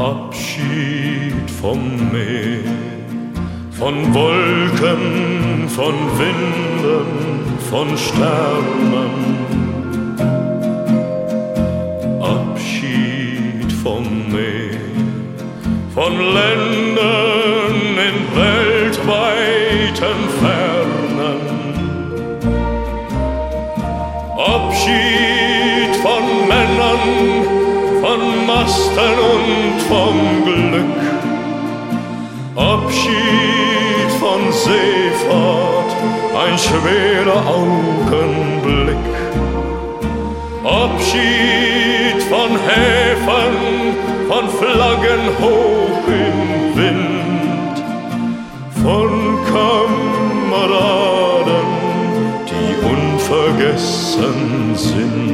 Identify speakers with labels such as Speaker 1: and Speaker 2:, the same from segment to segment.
Speaker 1: Abschied vom Meer, von Wolken, von Winden, von Sternen. Abschied vom Meer, von Ländern in weltweiten Fernen. Abschied von Männern, von Masten und vom Glück. Abschied von Seefahrt, ein schwerer Augenblick. Abschied von Häfen, von Flaggen hoch im Wind, von Kameraden, die unvergessen sind.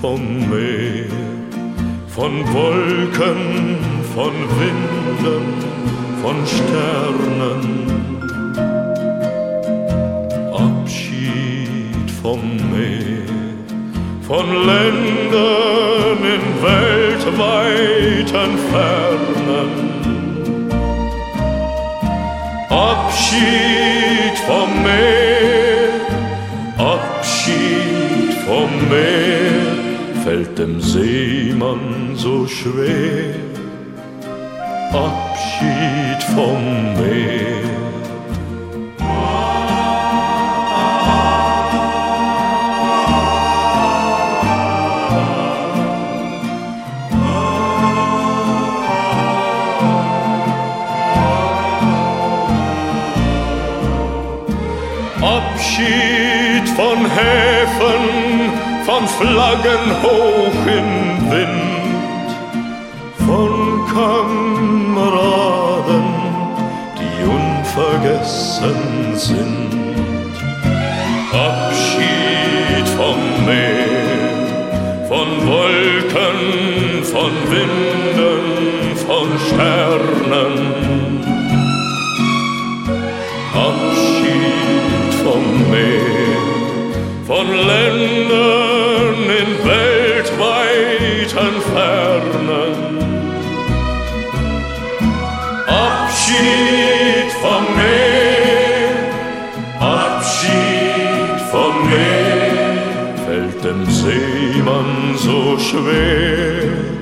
Speaker 1: Vom Meer, von Wolken, von Winden, von Sternen. Abschied vom Meer, von Ländern in weltweiten Fernen. Abschied vom Meer, dem Seemann so schwer. Abschied vom Meer. Abschied von Häfen von Flaggen hoch im Wind, von Kameraden, die unvergessen sind. Abschied vom Meer, von Wolken, von Winden, von Sternen. Abschied vom Meer, von Ländern, weiten Fernen. Abschied vom Meer, Abschied vom Meer, fällt dem Seemann so schwer.